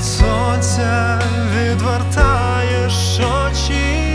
від сонця відвертаєш очі.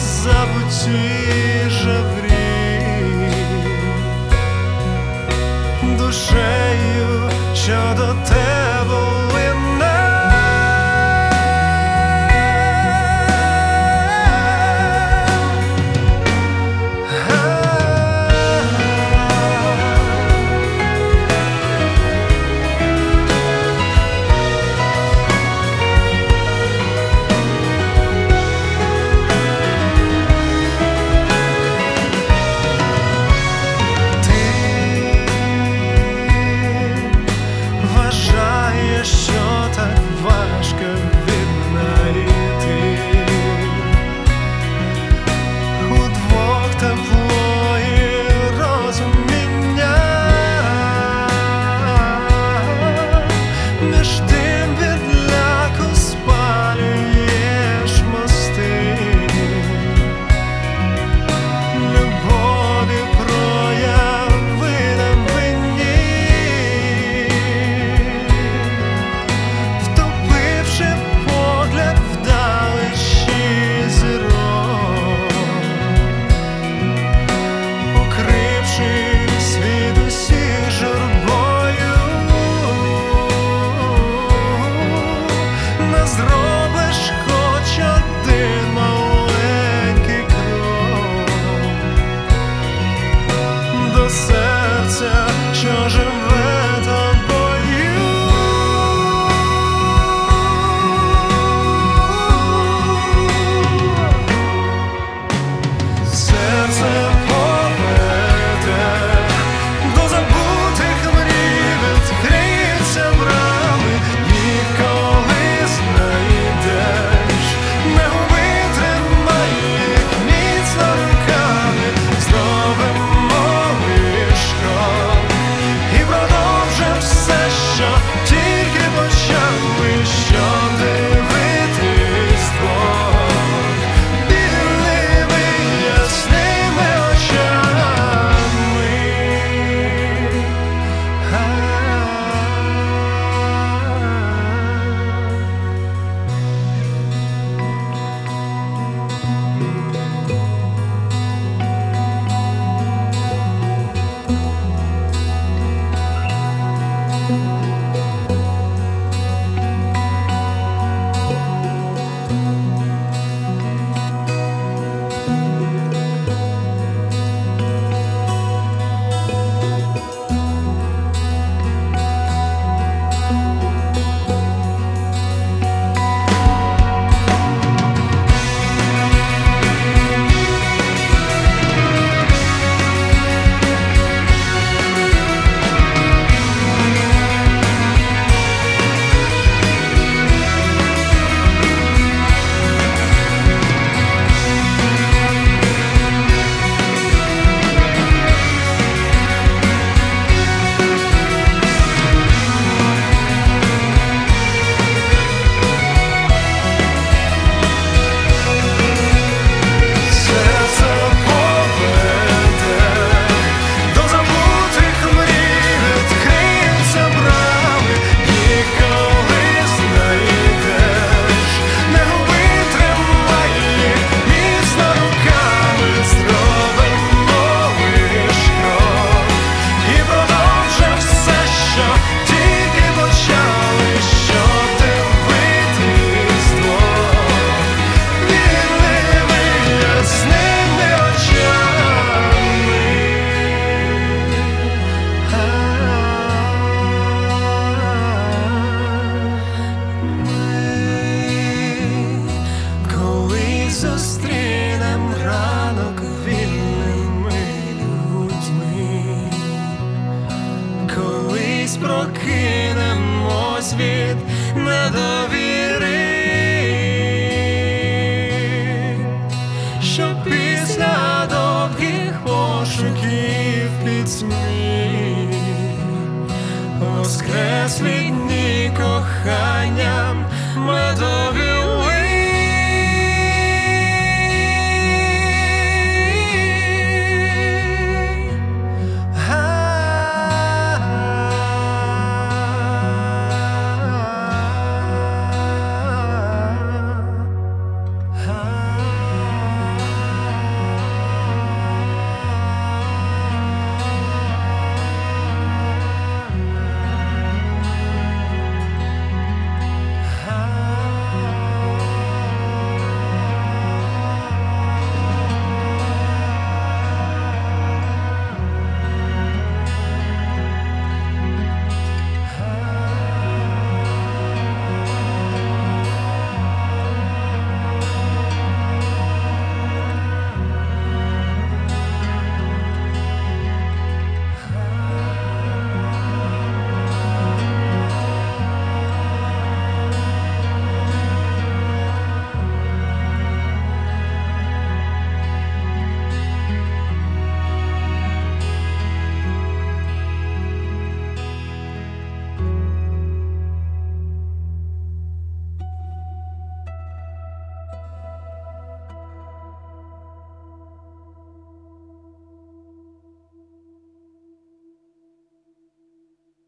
saboti. зустрінем ранок вільними людьми, колись прокинемось від недовіри, що після довгих пошуків під сні воскреслі.